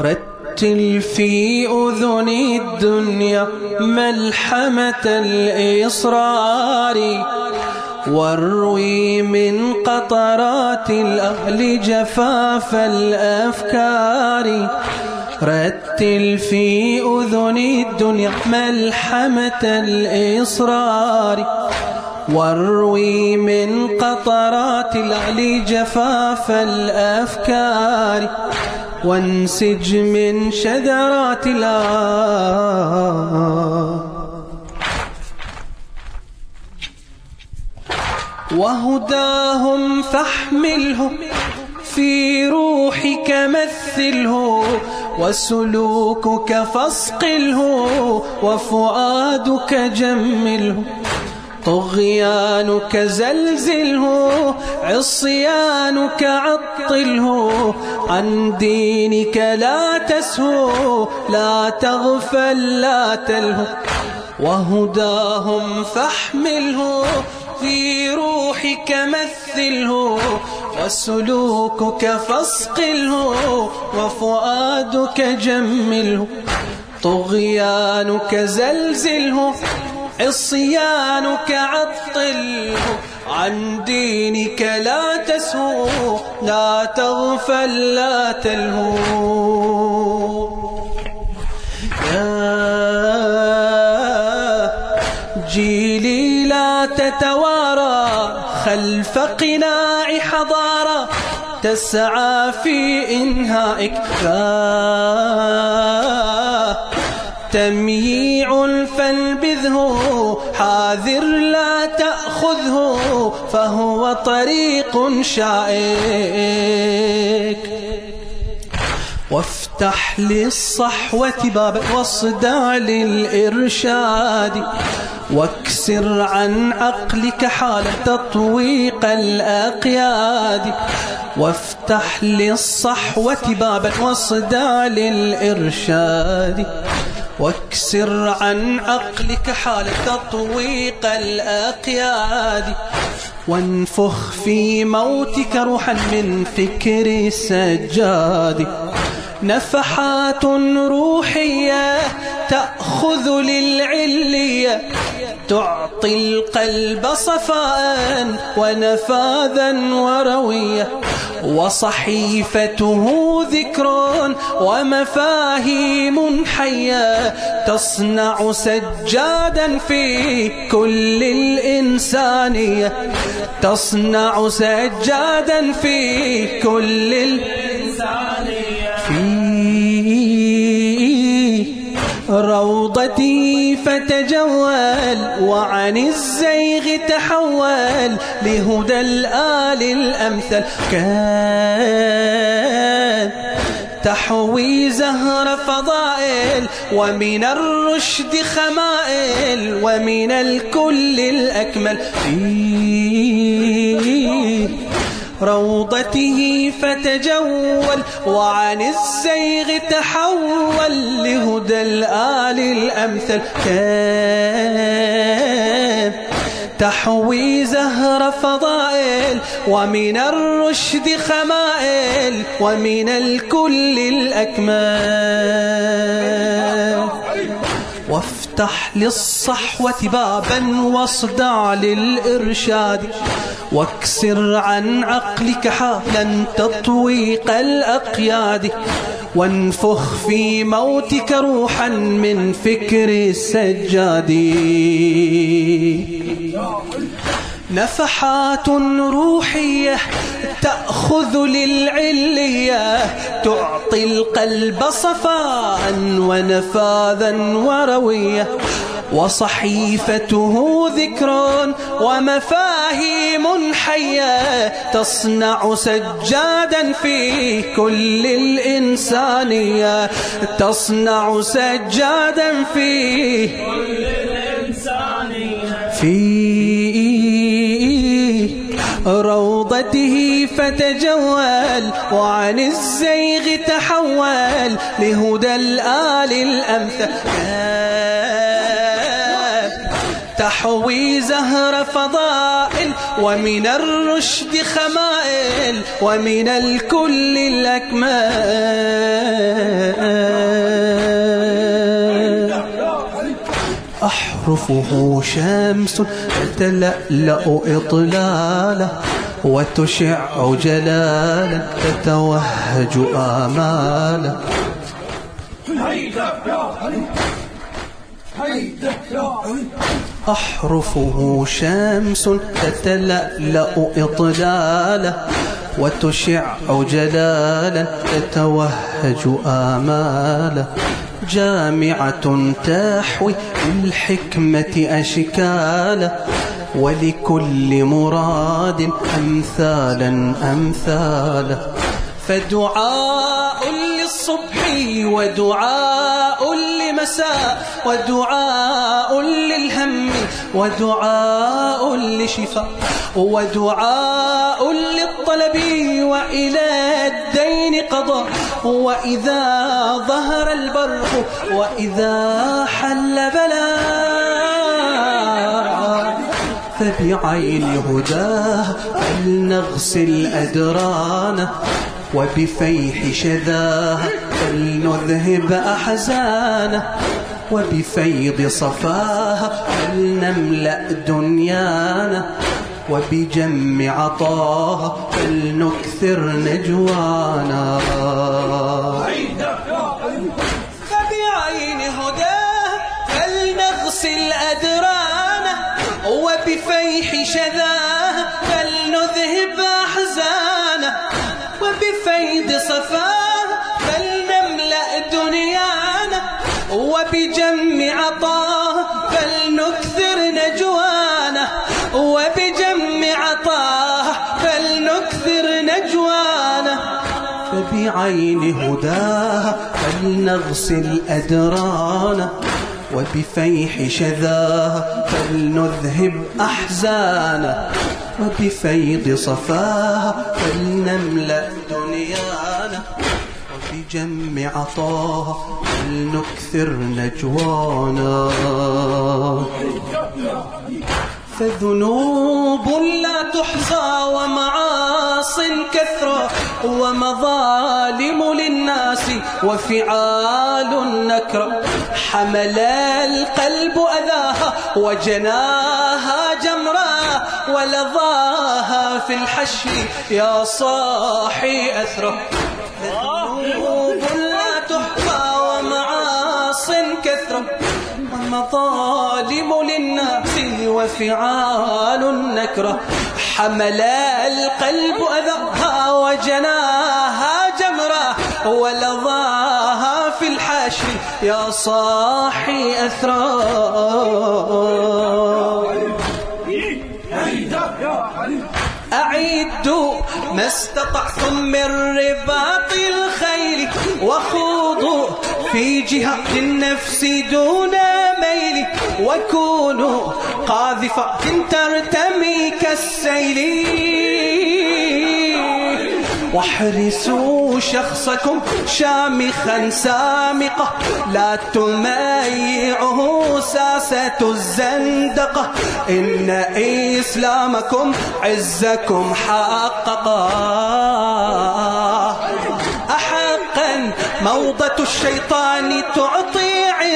رتل في أذن الدنيا ملحمة الإصرار واروي من قطرات الأهل جفاف الأفكار. رتل في أذن الدنيا ملحمة الإصرار واروي من قطرات الأهل جفاف الأفكار. وانسج من شذرات الآه وهداهم فاحمله في روحك مثله وسلوكك فاصقله وفؤادك جمله. طغيانك زلزله عصيانك عطله. عن دينك لا تسهو لا تغفل لا تلهو. وهداهم فاحمله في روحك مثله. وسلوكك فاصقله وفؤادك جمله. طغيانك زلزله عصيانك عطله عن دينك لا تسهو لا تغفل لا تلهو. يا جيلي لا تتوارى خلف قناع حضارة تسعى في إنهائك. تمييع فانبذه حاذر لا تأخذه فهو طريق شائك. وافتح للصحوة بابا واصدع للإرشاد. واكسر عن عقلك حال تطويق الأقياد. وافتح للصحوة بابا واصدع للإرشاد. واكسر عن عقلك حال تطويق الأقياد. وانفخ في موتك روحا من فكر السجاد نفحات روحية تأخذ للعلية تعطي القلب صفاء ونفاذا وروية وصحيفته ذكر ومفاهيم حية تصنع سجادا في كل الإنسانية تصنع سجادا في كل الإنسانية وعن الزيغ تحول لهدى الآل الأمثل. كان تحوي زهر فضائل ومن الرشد خمائل ومن الكل الأكمل. فيه روضته فتجول وعن الزيغ تحول لهدى الآل الأمثل. كان تحوي زهر فضائل ومن الرشد خمائل ومن الكل الأكمال وافتح للصحوة بابا واصدع للإرشاد. واكسر عن عقلك حالا تطويق الأقياد. وانفخ في موتك روحا من فكر السجاد. نفحات روحية تأخذ للعلية تعطي القلب صفاء ونفاذا وروية وصحيفته ذكر ومفاهيم حية تصنع سجادا في كل الإنسانية. تصنع سجادا في كل الإنسانية. في روضته فتجول وعن الزيغ تحول لهدى الآل الأمثال. تحوي زهر فضائل ومن الرشد خمائل ومن الكل الأكمال. أحرفه شمس تتلألأ إطلاله وتشع جلالا تتوهج آماله أحرفه شمس تتلألأ إطلاله وتشع جلالا تتوهج آماله جامعة تحوي الحكمة أشكالا. ولكل مراد أمثالا أمثالا. فدعاء للصبح ودعاء لمساء ودعاء للهم ودعاء لشفاء ودعاء للطلب وإلى الدين قضاء وإذا ظهر البرق وإذا حل بلاء فبعين هداه فلنغسل أدرانه وبفيح شذاه فلنذهب أحزانه وبفيض صفاه فلنملأ دنيانا وبجم عطاه فلنكثر نجوانا. فبعين هداه فلنغسل أدرانا وبفيح شذاه فلنذهب أحزانه وبفيض صفاه وبجم عطاه فلنكثر نجوانا وبجم عطاه فلنكثر نجوانا فبعين هداه فلنغسل أدرانا وبفيح شذاه فلنذهب أحزانا وبفيض صفاه فلنملأ دنيانا وبجم عطاه فلنكثر نجوانا. فذنوب لا تحصى ومعاص كثرة ومظالم للناس وفعال نكرة. حمل القلب أذاها وجناها جمرا ولظاها في الحشر يا صاحي أثرة. ذنوب لا تحصى ومعاص كثرة ومظالم للناس وفعال نكرة حمل القلب أذاها وجناها جمرة ولظاها في الحشر يا صاحي أثرى استطعتم من رباط الخيل وخوضوا في جهاد النفس دون ميل وكونوا قاذفات ترتمي كالسيل. واحرسوا شخصكم شامخا سامقة لا تميعه ساسة الزندقة. إن إسلامكم عزكم حققا أحقا موضة الشيطان تعطي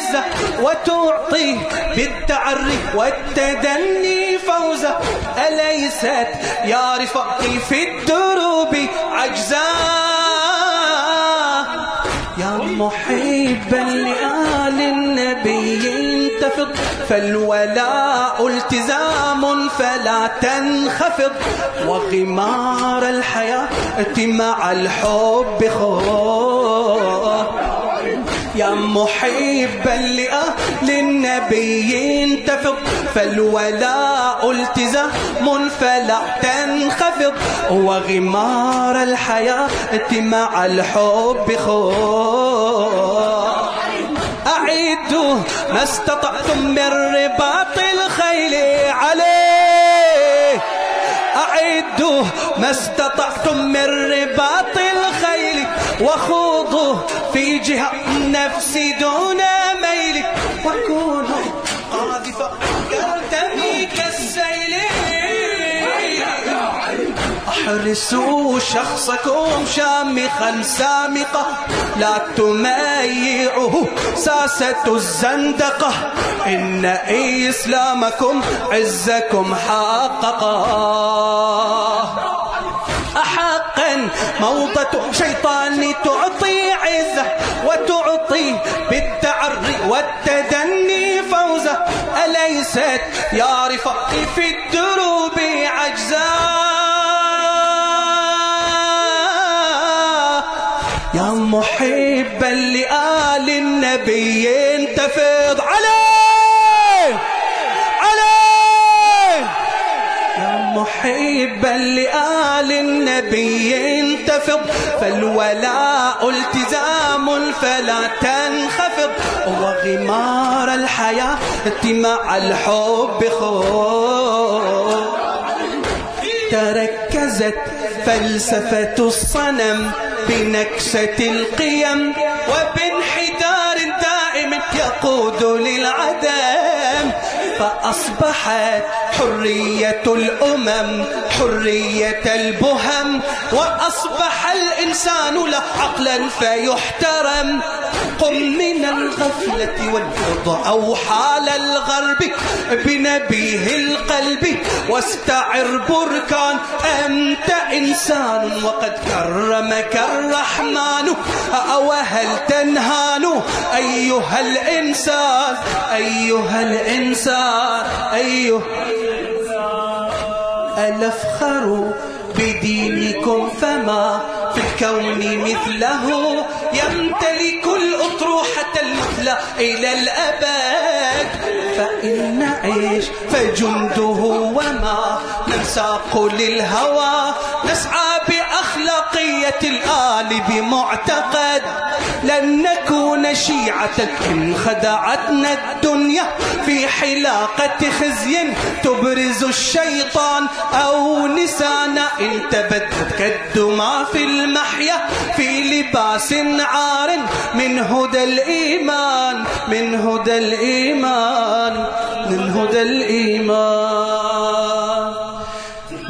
عزة وتعطي بالتعري والتدني فوزة. أليست يا رفاقي في الدروب عجزا يا محبا لآل النبي انتفض فالولاء التزام فلا تنخفض. وغمار الحياة مع الحب خذ يا محبا لأهل النبي انتفض فالولاء التزام فلا تنخفض وغمار الحياة مع الحب خذ أعدوا ما استطعتم من رباط الخيل عليه. أعدوا ما استطعتم من رباط الخيل وخوضوا في جهة النفس دون ميل وكونوا قاذفة يرتمي كالسيل. احرسوا شخصكم شامخا سامقة. لا تميعه ساسة الزندقة. إن إسلامكم عزكم حققا أحقا موضة شيطان والتدني فوزة أليست يا رفقي في الدروب عجزا؟ يا محبا لآل النبي انتفض. عليه عليه يا محبا لآل النبي انتفض. فالولاء التزام فلا تنخفض. وغمار الحياة مع الحب خوف. تركزت فلسفة الصنم بنكسة القيم وبانحدار دائم يقود للعدم. فأصبحت حرية الأمم حرية البهم وأصبح الإنسان له عقلا فيحترم. قم من الغفلة والبغض أو حال الغرب بنبيه القلب. واستعر بركان أنت إنسان وقد كرمك الرحمن. أو هل تنهان أيها الإنسان أيها الإنسان أيها ألفخر بدينكم فما في الكون مثله يمتلك الأطروحة المثلى إلى الأبد. فإن نعيش فجنده وما ننساق للهوى نسعى بأخلاقية الآل بمعتقد. لن نكون شيعة إن خدعتنا الدنيا في حلاقة خزي تبرز الشيطان أو نسانا إن تبدت كالدمى في المحيا في لباس عار من هدى الإيمان من هدى الإيمان من هدى الإيمان.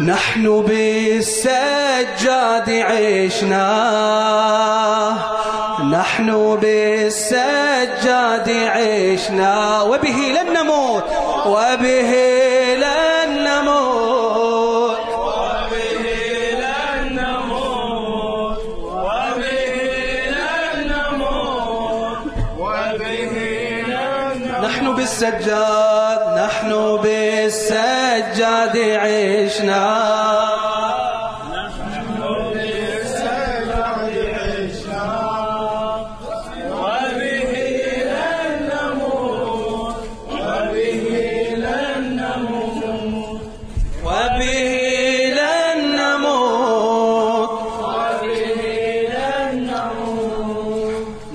نحن بالسجاد عشنا. نحن بالسجاد عشنا وبه لن نموت وبه لن نموت. وبه لن نموت وبه لن نموت وبه لن نموت نحن بالسجاد نحن بالسجاد عشنا.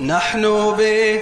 نحن به